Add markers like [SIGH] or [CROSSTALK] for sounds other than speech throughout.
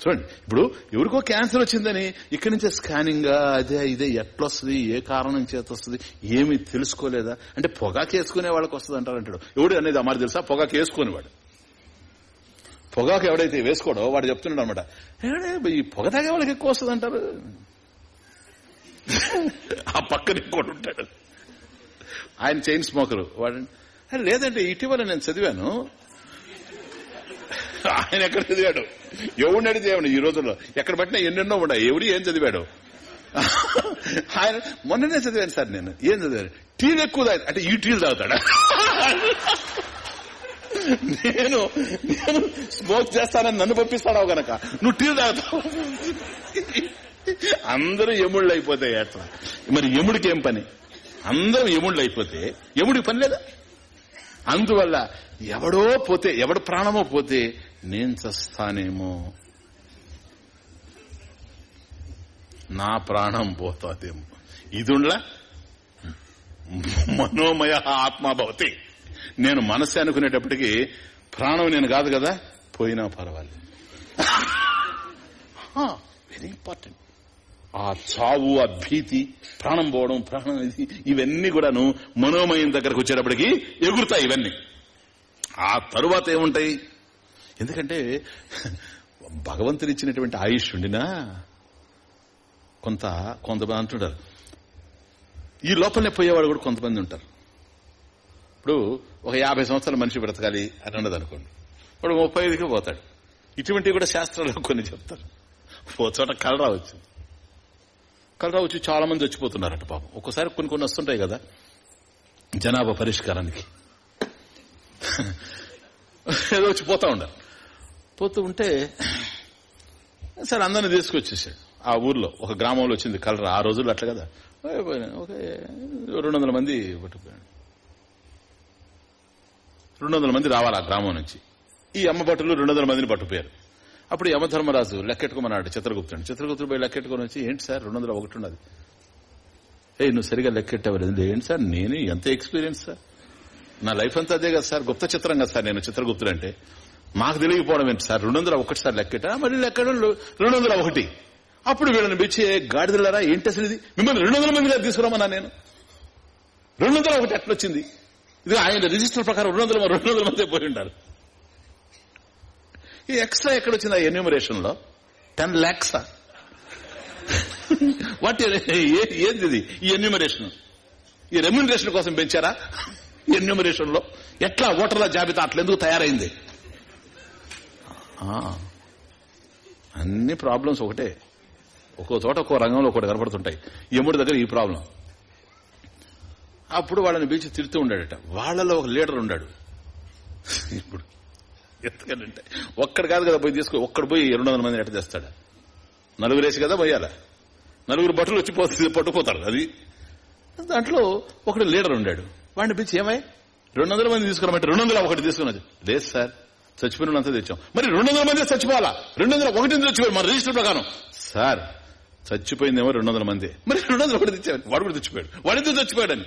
చూడండి ఇప్పుడు ఎవరికో క్యాన్సర్ వచ్చిందని ఇక్కడి నుంచే స్కానింగ్ అదే ఇదే ఎట్లొస్తుంది ఏ కారణం చేత వస్తుంది ఏమి తెలుసుకోలేదా? అంటే పొగాకు వేసుకునే వాళ్ళకి వస్తుంది అంటారు అంటాడు. ఎవడు అనేది అమ్మారు తెలుసా? పొగాకు వేసుకునేవాడు. పొగాకు ఎవడైతే వేసుకోడో వాడు చెప్తున్నాడు అనమాట ఈ పొగ తాగే వాళ్ళకి ఎక్కువ వస్తుంది అంటారు. ఆ పక్కన ఇంకోటి ఉంటాడు. ఆయన చైన్ స్మోకరు. వాడు లేదంటే ఇటీవల నేను చదివాను. ఆయన ఎక్కడ చదివాడు? ఎవడు అడిగితే ఏమన్నా ఈ రోజుల్లో? ఎక్కడ పట్టినా ఎన్నెన్నో ఉన్నాయి. ఎవడు ఏం చదివాడు? ఆయన మొన్ననే చదివాను సార్ నేను. ఏం చదివాను టీలు ఎక్కువ తాగు అంటే ఈ టీలు తాగుతాడా? నేను నేను స్మోక్ చేస్తానని నన్ను పంపిస్తాడావు గనక నువ్వు టీలు తాగుతావు. అందరూ ఎముళ్ళు అయిపోతాయి అట్లా. మరి ఎముడికి ఏం పని? అందరూ ఎముళ్ళు అయిపోతే ఎముడికి పని లేదా? అందువల్ల ఎవడో పోతే ఎవడు ప్రాణమో పోతే నేను చస్తానేమో నా ప్రాణం పోతాదేమో. ఇదుండ్లా? మనోమయ ఆత్మ భవతి నేను మనసు అనుకునేటప్పటికీ ప్రాణం నేను కాదు కదా పోయినా పర్వాలేదు. Very important. ఆ చావు ఆ భీతి ప్రాణం పోవడం ప్రాణం ఇది ఇవన్నీ కూడాను మనోమయం దగ్గరకు వచ్చేటప్పటికి ఎగురుతాయి ఇవన్నీ. ఆ తరువాత ఏముంటాయి? ఎందుకంటే భగవంతుని ఇచ్చినటువంటి ఆయుష్ ఉండినా కొంత కొంతమంది అంటుంటారు. ఈ లోపలనే పోయేవాడు కూడా కొంతమంది ఉంటారు. ఇప్పుడు ఒక యాభై సంవత్సరాల మనిషి బ్రతకాలి అని ఉండదు అనుకోండి. వాడు ముప్పై ఐదుకి పోతాడు. ఇటువంటివి కూడా శాస్త్రాల్లో కొన్ని చెప్తారు. ఓ చోట కలరా వచ్చింది కలరా వచ్చి చాలా మంది చచ్చిపోతున్నారట పాపం. ఒక్కసారి కొన్ని కొన్ని వస్తుంటాయి కదా జనాభా పరిష్కారానికి. ఏదో వచ్చి పోతా ఉండాలి. పోతూ ఉంటే సరే అందరిని తీసుకొచ్చేసాడు ఆ ఊర్లో ఒక గ్రామంలో వచ్చింది కలర్ ఆ రోజుల్లో అట్లా కదా? ఒక రెండు వందల మంది పట్టుకుపోయాడు రెండు వందల మంది రావాలి ఆ గ్రామం నుంచి. ఈ అమ్మ భటులు రెండు వందల మందిని పట్టుకుపోయారు. అప్పుడు యమధర్మరాజు లెక్కెట్టుకోమన్నాడు చిత్రగుప్తుడు చిత్రగుప్తుడు పోయి లెక్కెట్టుకుని వచ్చి ఏంటి సార్ రెండు వందల ఒకటి ఉన్నది? ఏ నువ్వు సరిగా లెక్కెట్టవలేదు. ఏంటి సార్? నేను ఎంత ఎక్స్పీరియన్స్ సార్? నా లైఫ్ అంతా అదే కదా సార్ గుప్త చిత్రం కదా సార్ నేను చిత్రగుప్తుడు అంటే మాకు తెలియకపోవడం ఏంటి సార్? రెండు వందల ఒకటి సార్ లెక్కట. మరి లెక్కడం రెండు వందల ఒకటి అప్పుడు వీళ్ళని పిలిచి గాడిదలారా ఏంటి అసలు ఇది? మిమ్మల్ని రెండు వందల మందిగా తీసుకురామన్నా నేను? రెండు వందల ఒకటి ఎట్లొచ్చింది? ఇది ఆయన రిజిస్టర్ ప్రకారం రెండు వందల రెండు వందల మంది పోయి ఉంటారు ఈ ఎక్స్ట్రా ఎక్కడ వచ్చింది ఆ ఎన్యూమరేషన్లో టెన్ ల్యాక్స్? వాట్ ఏంది ఇది? ఈ ఎన్యూమరేషన్? ఈ రెమ్యూనరేషన్ కోసం పెంచారా? ఎన్యూమరేషన్లో ఎట్లా ఓటర్ల జాబితా అట్లా ఎందుకు తయారైంది? అన్ని ప్రాబ్లమ్స్ ఒకటే. ఒక్కో చోట ఒక్కో రంగంలో ఒకటి కనపడుతుంటాయి. యముడి దగ్గర ఈ ప్రాబ్లం. అప్పుడు వాళ్ళని పిలిచి తిడుతూ ఉండాడట. వాళ్ళలో ఒక లీడర్ ఉన్నాడు ఇప్పుడు ఎందుకంటే ఒక్కడ కాదు కదా పోయి తీసుకో ఒక్కడు పోయి రెండు వందల మంది ఎట్ట చేస్తాడు? నలుగురు వేసి కదా పోయాలా? నలుగురు బట్టలు వచ్చి పోతే పట్టుకుపోతారు. అది దాంట్లో ఒకడు లీడర్ ఉండాడు. వాడిని పిలిచి ఏమై రెండు వందల మంది తీసుకురామంటే రెండు వందల ఒకటి తీసుకున్నది లేదు సార్. చచ్చిపోయినంత తెచ్చాం. మరి రెండు వందల మంది చచ్చిపోవాలా? రెండు వందల ఒకటి చచ్చిపోయారు మన రిజిస్టర్ ప్రకారం. సార్ చచ్చిపోయిందేమో రెండు వందల మంది. మరి రెండు వందల ఒకటి తెచ్చారు. వాడు కూడా చచ్చిపోయాడు. వాడితో చచ్చిపోయాడని?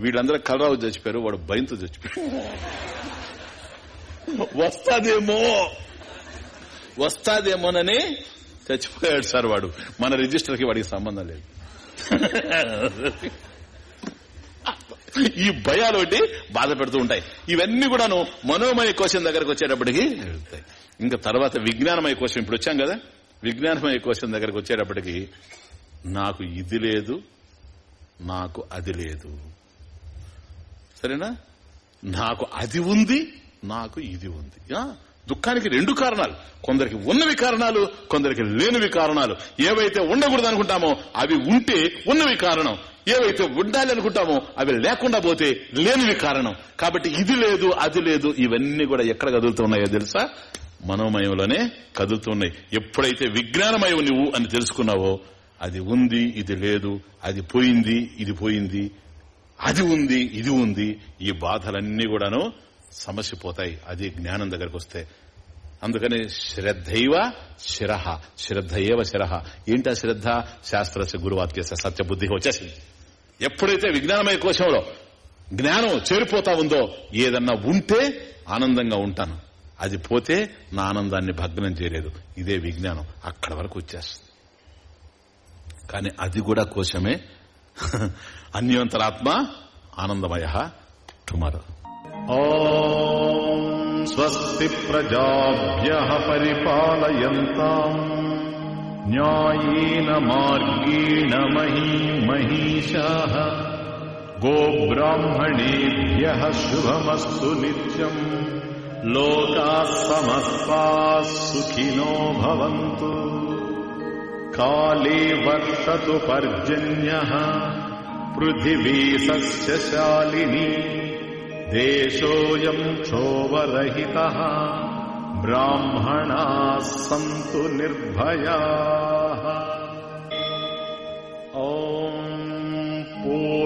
వీళ్ళందరూ కలరావు చచ్చిపోయారు వాడు భయంతో చచ్చిపోయాడు. వస్తాదేమో. వస్తాదేమోనని చచ్చిపోయాడు సార్ వాడు. మన రిజిస్టర్కి వాడికి సంబంధం లేదు. ఈ భయాలు ఒకటి బాధ పెడుతూ ఉంటాయి. ఇవన్నీ కూడాను మనోమయ కోశం దగ్గరకు వచ్చేటప్పటికి వెళ్తాయి. ఇంకా తర్వాత విజ్ఞానమయ కోశం ఇప్పుడు వచ్చాం కదా? విజ్ఞానమయ కోశం దగ్గరకు వచ్చేటప్పటికి నాకు ఇది లేదు నాకు అది లేదు. సరేనా? నాకు అది ఉంది నాకు ఇది ఉంది. దుఃఖానికి రెండు కారణాలు. కొందరికి ఉన్నవి కారణాలు కొందరికి లేనివి కారణాలు. ఏవైతే ఉండకూడదు అనుకుంటామో అవి ఉంటే ఉన్నవి కారణం. ఏవైతే ఉండాలి అనుకుంటామో అవి లేకుండా పోతే లేనివి కారణం. కాబట్టి ఇది లేదు అది లేదు ఇవన్నీ కూడా ఎక్కడ కదులుతున్నాయో తెలుసా? మనోమయంలోనే కదులుతున్నాయి. ఎప్పుడైతే విజ్ఞానమయం నువ్వు అని తెలుసుకున్నావో అది ఉంది ఇది లేదు అది పోయింది ఇది పోయింది అది ఉంది ఇది ఉంది ఈ బాధలన్నీ కూడాను సమసిపోతాయి. అది జ్ఞానం దగ్గరకు వస్తే. అందుకని శ్రద్ధైవ శిరహ శ్రద్ధ ఏవ శిరహ ఏంటి ఆ శ్రద్ధ? శాస్త్ర గురువాక్య సత్య బుద్ధి వచ్చేసింది ఎప్పుడైతే విజ్ఞానమయ కోశంలో జ్ఞానం చేరిపోతా ఉందో ఏదన్నా ఉంటే ఆనందంగా ఉంటాను. అది పోతే నా ఆనందాన్ని భగ్నం చేయలేదు. ఇదే విజ్ఞానం. అక్కడ వరకు వచ్చేస్తుంది. కానీ అది కూడా కోశమే. [LAUGHS] అన్యోంతరాత్మ ఆనందమయ టుమారో. స్వస్తి ప్రజాభ్య పరిపాలయంతాం. न्यायेन मार्गेण मही महिषाः गोब्राह्मणेभ्यः शुभमस्तु नित्यम्। लोकाः समस्ताः सुखिनो भवन्तु। काले वर्ततु पर्जन्यः। पृथिवी सस्यशालिनी देशोऽयम् क्षोभरहितः। ब्राह्मणाः सन्तु निर्भया।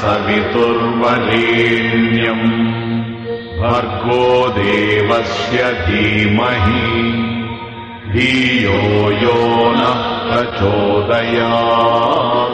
तत्सवितुर्वरेण्यम् भर्गो देवस्य धीमहि। धियो यो नः प्रचोदयात्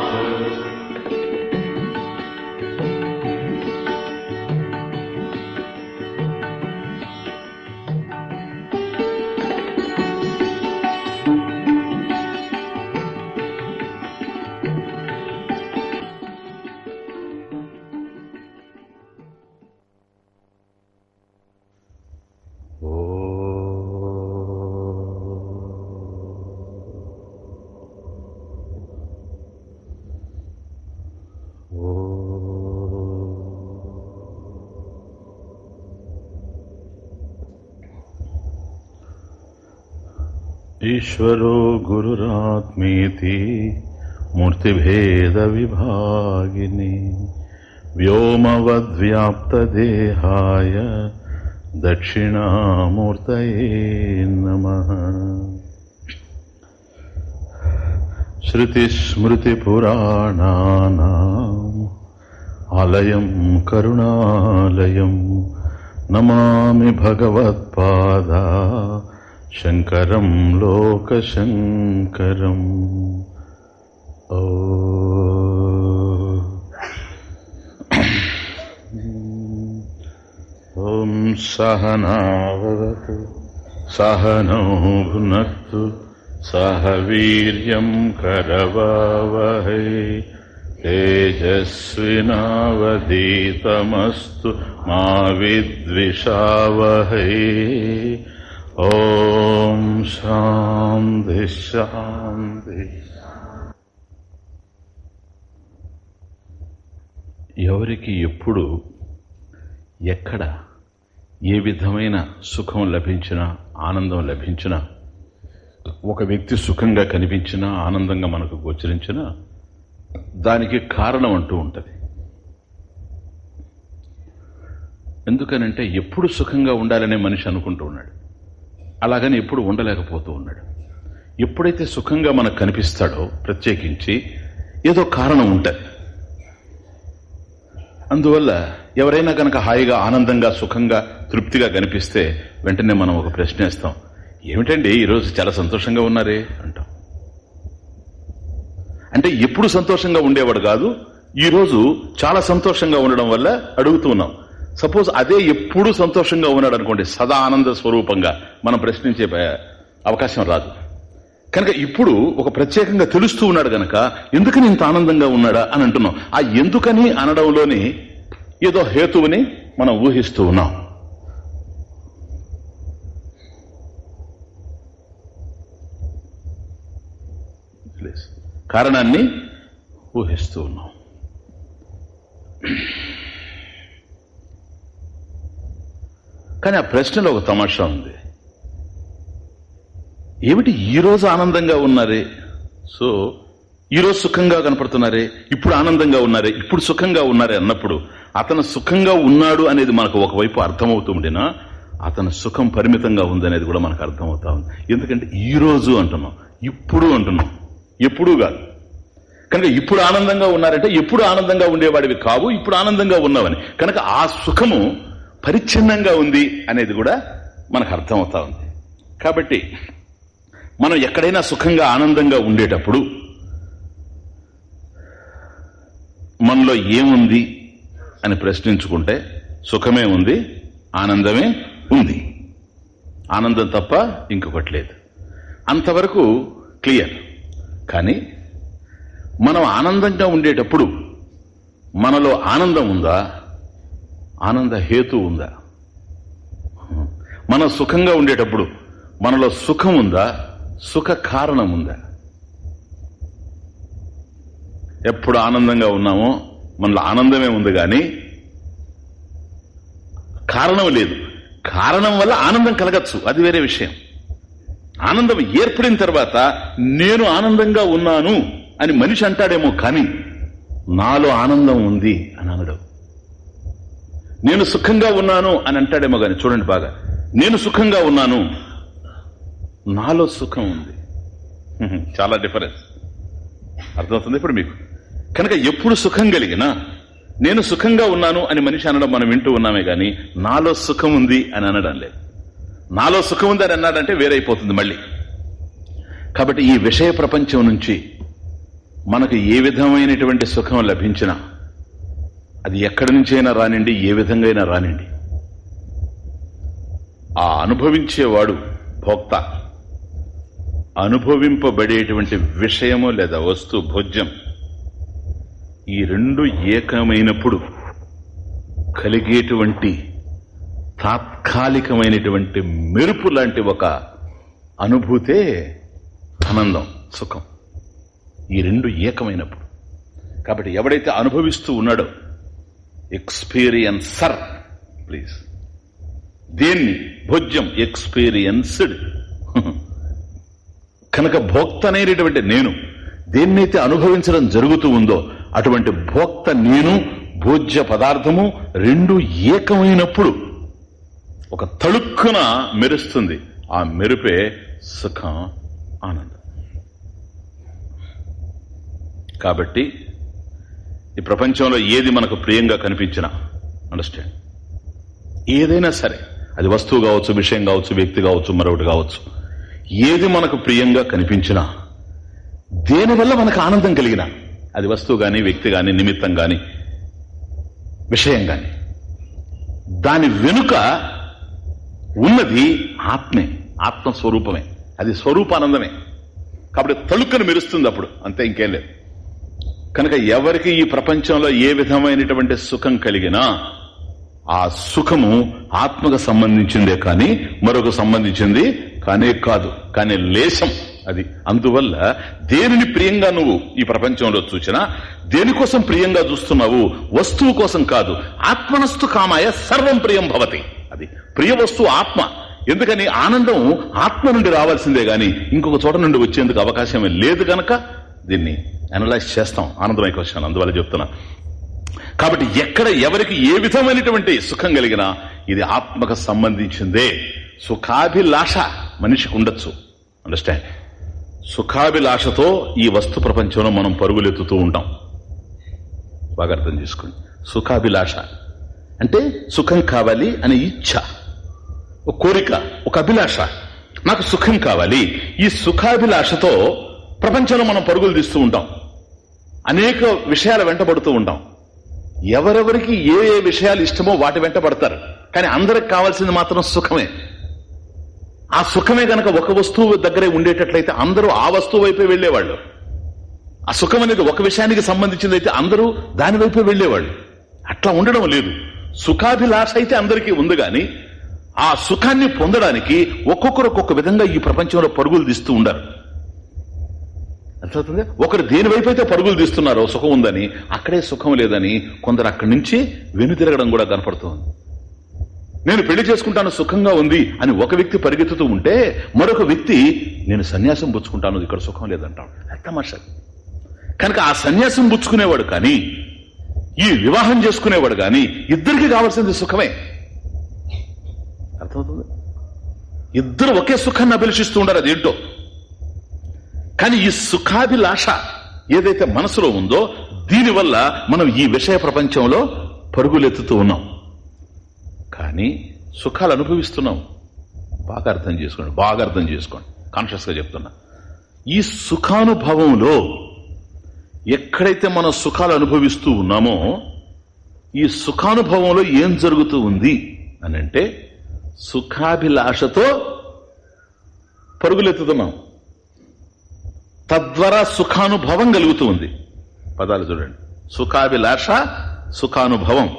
ईश्वरो गुरुरात्मेति मूर्तिभेदविभागिनी व्योमवद्व्याप्तदेहाय दक्षिणामूर्तये नमः। श्रुतिस्मृतिपुराणानाम् आलयं करुणालयं नमामि भगवत्पादा शङ्करं लोकशङ्करम्। ओ। ॐ सहनावदतु सहनो भुनक्तु सह वीर्यं करवावहै। तेजस्विनावधीतमस्तु मा विद्विषावहै। ఓం శాంతి శాంతి ఎవరికి ఎప్పుడు ఎక్కడ ఏ విధమైన సుఖం లభించినా ఆనందం లభించినా ఒక వ్యక్తి సుఖంగా కనిపించినా ఆనందంగా మనకు గోచరించినా దానికి కారణం అంటూ ఉంటుంది. ఎందుకనంటే ఎప్పుడు సుఖంగా ఉండాలనే మనిషి అనుకుంటూ ఉన్నాడు. అలాగని ఎప్పుడు ఉండలేకపోతూ ఉన్నాడు. ఎప్పుడైతే సుఖంగా మనకు కనిపిస్తాడో ప్రత్యేకించి ఏదో కారణం ఉంటుంది అందువల్ల ఎవరైనా కనుక హాయిగా ఆనందంగా సుఖంగా తృప్తిగా కనిపిస్తే వెంటనే మనం ఒక ప్రశ్న వేస్తాం. ఏమిటండి ఈరోజు చాలా సంతోషంగా ఉన్నారే? అంటాం. అంటే ఎప్పుడు సంతోషంగా ఉండేవాడు కాదు ఈరోజు చాలా సంతోషంగా ఉండడం వల్ల అడుగుతూ ఉన్నాం. సపోజ్ అదే ఎప్పుడు సంతోషంగా ఉన్నాడు అనుకోండి సదా ఆనంద స్వరూపంగా మనం ప్రశ్నించే అవకాశం రాదు. కనుక ఇప్పుడు ఒక ప్రత్యేకంగా తెలుస్తూ ఉన్నాడు గనక ఎందుకని ఇంత ఆనందంగా ఉన్నాడా అని అంటున్నాం. ఆ ఎందుకని అనడంలోని ఏదో హేతువుని మనం ఊహిస్తూ ఉన్నాం. కారణాన్ని ఊహిస్తూ ఉన్నాం. కానీ ఆ ప్రశ్నలో ఒక తమాషా ఉంది. ఏమిటి ఈ రోజు ఆనందంగా ఉన్నారే? సో ఈ రోజు సుఖంగా కనపడుతున్నారే? ఇప్పుడు ఆనందంగా ఉన్నారే? ఇప్పుడు సుఖంగా ఉన్నారే అన్నప్పుడు అతను సుఖంగా ఉన్నాడు అనేది మనకు ఒకవైపు అర్థమవుతుండేనా? అతను సుఖం పరిమితంగా ఉందనేది కూడా మనకు అర్థమవుతా ఉంది. ఎందుకంటే ఈరోజు అంటున్నాం. ఇప్పుడు అంటున్నాం. ఎప్పుడూ కాదు. కనుక ఇప్పుడు ఆనందంగా ఉన్నారంటే ఎప్పుడు ఆనందంగా ఉండేవాడివి కావు ఇప్పుడు ఆనందంగా ఉన్నావని. కనుక ఆ సుఖము పరిచ్ఛిన్నంగా ఉంది అనేది కూడా మనకు అర్థమవుతా ఉంది. కాబట్టి మనం ఎక్కడైనా సుఖంగా ఆనందంగా ఉండేటప్పుడు మనలో ఏముంది అని ప్రశ్నించుకుంటే సుఖమే ఉంది ఆనందమే ఉంది. ఆనందం తప్ప ఇంకొకటి లేదు. అంతవరకు క్లియర్. కానీ మనం ఆనందంగా ఉండేటప్పుడు మనలో ఆనందం ఉందా? ఆనంద హేతు ఉందా? మనం సుఖంగా ఉండేటప్పుడు మనలో సుఖం ఉందా? సుఖ కారణం ఉందా? ఎప్పుడు ఆనందంగా ఉన్నామో మనలో ఆనందమే ఉంది కానీ కారణం లేదు. కారణం వల్ల ఆనందం కలగచ్చు. అది వేరే విషయం. ఆనందం ఏర్పడిన తర్వాత నేను ఆనందంగా ఉన్నాను అని మనిషి అంటాడేమో కానీ నాలో ఆనందం ఉంది అని అనడం. నేను సుఖంగా ఉన్నాను అని అంటాడేమో కానీ చూడండి బాగా. నేను సుఖంగా ఉన్నాను. నాలో సుఖం ఉంది. [LAUGHS] చాలా డిఫరెన్స్ అర్థమవుతుంది ఇప్పుడు మీకు? కనుక ఎప్పుడు సుఖం కలిగినా నేను సుఖంగా ఉన్నాను అని మనిషి అనడం మనం వింటూ ఉన్నామే కానీ నాలో సుఖం ఉంది అని అనడం లేదు. నాలో సుఖం ఉంది అని అన్నాడంటే వేరైపోతుంది మళ్ళీ. కాబట్టి ఈ విషయ ప్రపంచం నుంచి మనకు ఏ విధమైనటువంటి సుఖం లభించినా అది ఎక్కడి నుంచైనా రానిండి ఏ విధంగా అయినా రానిండి. ఆ అనుభవించేవాడు భోక్త. అనుభవింపబడేటువంటి విషయము లేదా వస్తు భోజ్యం ఈ రెండు ఏకమైనప్పుడు కలిగేటువంటి తాత్కాలికమైనటువంటి మెరుపు లాంటి ఒక అనుభూతే ఆనందం సుఖం. ఈ రెండు ఏకమైనప్పుడు. కాబట్టి ఎవడైతే అనుభవిస్తూ ఉన్నాడో ఎక్స్పీరియన్సర్ ప్లీజ్. దేన్ని భోజ్యం ఎక్స్పీరియన్స్డ్. కనుక భోక్త అనేటటువంటి నేను దేన్నైతే అనుభవించడం జరుగుతూ ఉందో అటువంటి భోక్త నేను భోజ్య పదార్థము రెండు ఏకమైనప్పుడు ఒక తళుక్కున మెరుస్తుంది. ఆ మెరుపే సుఖం ఆనందం. కాబట్టి ఈ ప్రపంచంలో ఏది మనకు ప్రియంగా కనిపించినా అండర్స్టాండ్ ఏదైనా సరే అది వస్తువు కావచ్చు విషయం కావచ్చు వ్యక్తి కావచ్చు మరొకటి కావచ్చు ఏది మనకు ప్రియంగా కనిపించినా దేనివల్ల మనకు ఆనందం కలిగిన అది వస్తువు కానీ వ్యక్తి కానీ నిమిత్తం కానీ విషయం కానీ దాని వెనుక ఉన్నది ఆత్మే ఆత్మస్వరూపమే అది స్వరూపానందమే. కాబట్టి తలుకను మెరుస్తుంది అప్పుడు అంతే ఇంకేం లేదు. కనుక ఎవరికి ఈ ప్రపంచంలో ఏ విధమైనటువంటి సుఖం కలిగినా ఆ సుఖము ఆత్మకు సంబంధించిందే కానీ మరొక సంబంధించింది కానే కాదు కానీ లేశం అది. అందువల్ల దేనిని ప్రియంగా నువ్వు ఈ ప్రపంచంలో చూసినా దేనికోసం ప్రియంగా చూస్తున్నావు? వస్తువు కోసం కాదు. ఆత్మనస్తు కామాయ సర్వం ప్రియం భవతి. అది ప్రియ వస్తువు ఆత్మ. ఎందుకని? ఆనందం ఆత్మ నుండి రావాల్సిందే గాని ఇంకొక చోట నుండి వచ్చేందుకు అవకాశమే లేదు గనక దీన్ని అనలైజ్ చేస్తాం. ఆనందమయ క్వశ్చన్ అందువల్ల చెప్తున్నా. కాబట్టి ఎక్కడ ఎవరికి ఏ విధమైనటువంటి సుఖం కలిగినా ఇది ఆత్మకు సంబంధించిందే. సుఖాభిలాష మనిషికి ఉండొచ్చు. అండర్స్టాండ్ సుఖాభిలాషతో ఈ వస్తు ప్రపంచంలో మనం పరుగులెత్తుతూ ఉంటాం. బాగా అర్థం చేసుకోండి. సుఖాభిలాష. అంటే సుఖం కావాలి అనే ఇచ్ఛ ఒక కోరిక ఒక అభిలాష. నాకు సుఖం కావాలి. ఈ సుఖాభిలాషతో ప్రపంచంలో మనం పరుగులు తీస్తూ ఉంటాం. అనేక విషయాల వెంటబడుతూ ఉంటాం. ఎవరెవరికి ఏ ఏ విషయాలు ఇష్టమో వాటి వెంట పడతారు. కానీ అందరికి కావాల్సింది మాత్రం సుఖమే. ఆ సుఖమే గనక ఒక వస్తువు దగ్గరే ఉండేటట్లయితే అందరూ ఆ వస్తువు వైపే వెళ్ళేవాళ్ళు ఆ సుఖం అనేది ఒక విషయానికి సంబంధించిందైతే అయితే అందరూ దాని వైపే వెళ్ళేవాళ్ళు అట్లా ఉండడం లేదు. సుఖాభిలాష అయితే అందరికీ ఉంది గాని ఆ సుఖాన్ని పొందడానికి ఒక్కొక్కరు ఒక్కొక్క విధంగా ఈ ప్రపంచంలో పరుగులు తీస్తూ ఉండరు. అర్థమవుతుంది? ఒకరు దేని వైపు అయితే పరుగులు తీస్తున్నారో సుఖం ఉందని అక్కడే సుఖం లేదని కొందరు అక్కడి నుంచి వెనుతిరగడం కూడా కనపడుతోంది. నేను పెళ్ళి చేసుకుంటాను సుఖంగా ఉంది అని ఒక వ్యక్తి పరిగెత్తుతూ ఉంటే మరొక వ్యక్తి నేను సన్యాసం పుచ్చుకుంటాను ఇక్కడ సుఖం లేదంటాడు. అది కనుక ఆ సన్యాసం పుచ్చుకునేవాడు కానీ ఈ వివాహం చేసుకునేవాడు కానీ ఇద్దరికి కావాల్సింది సుఖమే. అర్థమవుతుంది? ఇద్దరు ఒకే సుఖాన్ని అభిలషిస్తూ ఉండరు అదేంటో? కానీ ఈ సుఖాభిలాష ఏదైతే మనసులో ఉందో దీనివల్ల మనం ఈ విషయ ప్రపంచంలో పరుగులెత్తుతూ ఉన్నాం. కానీ సుఖాలు అనుభవిస్తున్నాం. బాగా అర్థం చేసుకోండి బాగా అర్థం చేసుకోండి. కాన్షియస్గా చెప్తున్నా. ఈ సుఖానుభవంలో ఎక్కడైతే మనం సుఖాలు అనుభవిస్తూ ఉన్నామో ఈ సుఖానుభవంలో ఏం జరుగుతూ ఉంది అని అంటే సుఖాభిలాషతో పరుగులెత్తుతున్నాం. తద్వారా సుఖానుభవం కలుగుతూ ఉంది. పదాలు చూడండి. సుఖాభిలాష సుఖానుభవం.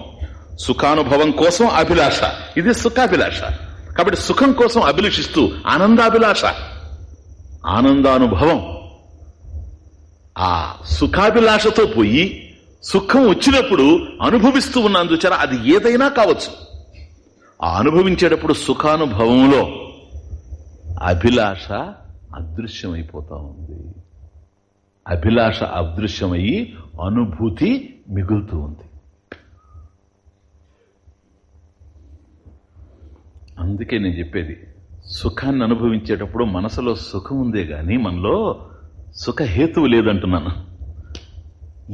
సుఖానుభవం కోసం అభిలాష. ఇది సుఖాభిలాష. కాబట్టి సుఖం కోసం అభిలషిస్తూ ఆనందాభిలాష. ఆనందానుభవం. ఆ సుఖాభిలాషతో పోయి సుఖం వచ్చినప్పుడు అనుభవిస్తూ ఉన్నందుచర అది ఏదైనా కావచ్చు. ఆ అనుభవించేటప్పుడు సుఖానుభవంలో అభిలాష అదృశ్యమైపోతా ఉంది. అభిలాష అదృశ్యమయ్యి అనుభూతి మిగులుతూ ఉంది. అందుకే నేను చెప్పేది సుఖాన్ని అనుభవించేటప్పుడు మనసులో సుఖం ఉందే కానీ మనలో సుఖ హేతువు లేదంటున్నాను.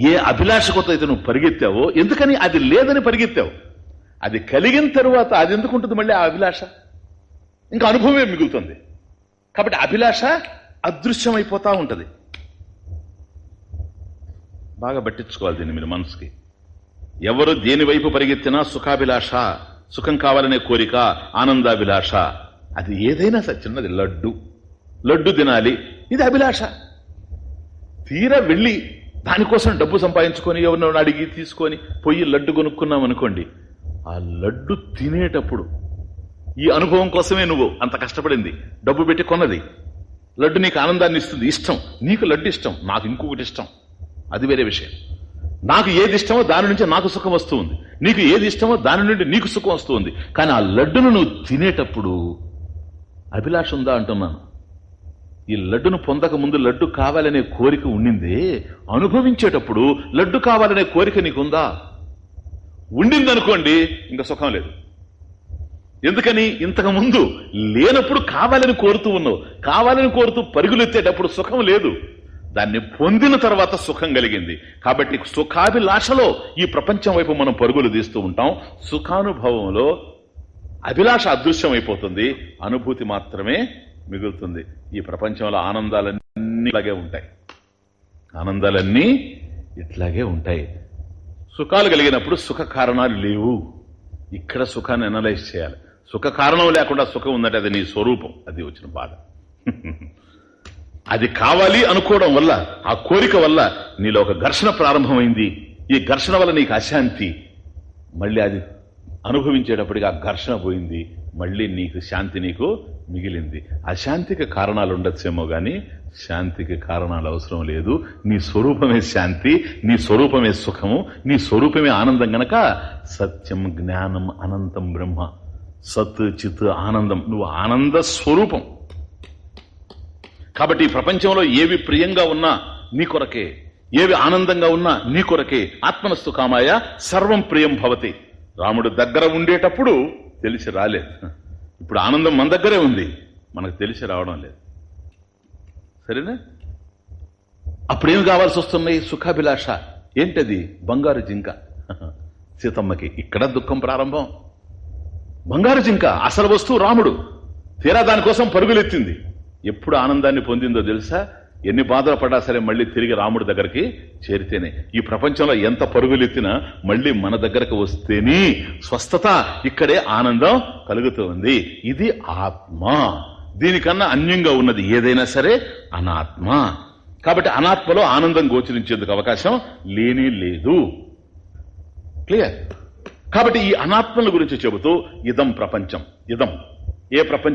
ఏ అభిలాష కొత్త అయితే నువ్వు పరిగెత్తావో ఎందుకని అది లేదని పరిగెత్తావు? అది కలిగిన తరువాత అది ఎందుకు ఉంటుంది మళ్ళీ ఆ అభిలాష? ఇంకా అనుభవమే మిగులుతుంది. కాబట్టి అభిలాష అదృశ్యమైపోతా ఉంటుంది. బాగా పట్టించుకోవాలి దీన్ని మీరు మనసుకి. ఎవరు దేని వైపు పరిగెత్తినా సుఖాభిలాష సుఖం కావాలనే కోరిక ఆనందాభిలాష. అది ఏదైనా సరే చిన్నది లడ్డు. లడ్డు తినాలి ఇది అభిలాష. తీరా వెళ్ళి దానికోసం డబ్బు సంపాదించుకొని ఎవరినో అడిగి తీసుకొని పోయి లడ్డు కొనుక్కున్నాం అనుకోండి ఆ లడ్డు తినేటప్పుడు ఈ అనుభవం కోసమే నువ్వు అంత కష్టపడింది. డబ్బు పెట్టి కొన్నది. లడ్డు నీకు ఆనందాన్ని ఇస్తుంది. ఇష్టం. నీకు లడ్డు ఇష్టం. నాకు ఇంకొకటి ఇష్టం. అది వేరే విషయం. నాకు ఏది ఇష్టమో దాని నుంచి నాకు సుఖం వస్తూ ఉంది నీకు ఏది ఇష్టమో దాని నుండి నీకు సుఖం వస్తూ ఉంది కానీ ఆ లడ్డును నువ్వు తినేటప్పుడు అభిలాష ఉందా అంటున్నాను. ఈ లడ్డును పొందక ముందు లడ్డు కావాలనే కోరిక ఉండింది. అనుభవించేటప్పుడు లడ్డు కావాలనే కోరిక నీకుందా? ఉండిందనుకోండి ఇంకా సుఖం లేదు. ఎందుకని ఇంతకు ముందు లేనప్పుడు కావాలని కోరుతూ ఉన్నావు. కావాలని కోరుతూ పరుగులెత్తేటప్పుడు సుఖం లేదు. దాన్ని పొందిన తర్వాత సుఖం కలిగింది. కాబట్టి సుఖాభిలాషలో ఈ ప్రపంచం వైపు మనం పరుగులు తీస్తూ ఉంటాం. సుఖానుభవంలో అభిలాష అదృశ్యం అయిపోతుంది అనుభూతి మాత్రమే మిగులుతుంది. ఈ ప్రపంచంలో ఆనందాలన్నీ ఇట్లాగే ఉంటాయి. ఆనందాలన్నీ ఇట్లాగే ఉంటాయి. సుఖాలు కలిగినప్పుడు సుఖ కారణాలు లేవు. ఇక్కడ సుఖాన్ని అనలైజ్ చేయాలి. సుఖ కారణం లేకుండా సుఖం ఉందంటే అది నీ స్వరూపం. అది వచ్చిన బాధ. అది కావాలి అనుకోవడం వల్ల ఆ కోరిక వల్ల నీలో ఒక ఘర్షణ ప్రారంభమైంది. ఈ ఘర్షణ వల్ల నీకు అశాంతి. మళ్ళీ అది అనుభవించేటప్పటికి ఆ ఘర్షణ పోయింది. మళ్ళీ నీకు శాంతి నీకు మిగిలింది. అశాంతికి కారణాలు ఉండొచ్చేమో కానీ శాంతికి కారణాలు అవసరం లేదు. నీ స్వరూపమే శాంతి నీ స్వరూపమే సుఖము నీ స్వరూపమే ఆనందం గనక సత్యం జ్ఞానం అనంతం బ్రహ్మ సత్ చిత్ ఆనందం. నువ్వు ఆనంద స్వరూపం. కాబట్టి ప్రపంచంలో ఏవి ప్రియంగా ఉన్నా నీ కొరకే. ఏవి ఆనందంగా ఉన్నా నీ కొరకే. ఆత్మనస్తు కామాయ సర్వం ప్రియం భవతి. రాముడు దగ్గర ఉండేటప్పుడు తెలిసి రాలేదు. ఇప్పుడు ఆనందం మన దగ్గరే ఉంది. మనకు తెలిసి రావడం లేదు. సరేనా? అప్పుడేం కావాల్సి వస్తున్నాయి సుఖాభిలాష. ఏంటది? బంగారు జింక. సీతమ్మకి ఇక్కడ దుఃఖం ప్రారంభం. బంగారు జింక అసలు వస్తువు రాముడు. తీరా దానికోసం పరుగులెత్తింది. ఎప్పుడు ఆనందాన్ని పొందిందో తెలుసా? ఎన్ని బాధలు పడ్డా సరే మళ్ళీ తిరిగి రాముడి దగ్గరికి చేరితేనే. ఈ ప్రపంచంలో ఎంత పరుగులెత్తినా మళ్ళీ మన దగ్గరకు వస్తేనే స్వస్థత ఇక్కడే ఆనందం కలుగుతుంది. ఇది ఆత్మ. దీనికన్నా అన్యంగా ఉన్నది ఏదైనా సరే అనాత్మ. కాబట్టి అనాత్మలో ఆనందం గోచరించేందుకు అవకాశం లేనే లేదు. క్లియర్? కాబట్టి ఈ అనాత్మల గురించి చెబుతూ ఇదం ప్రపంచం. ఇదం. ఏ ప్రపంచం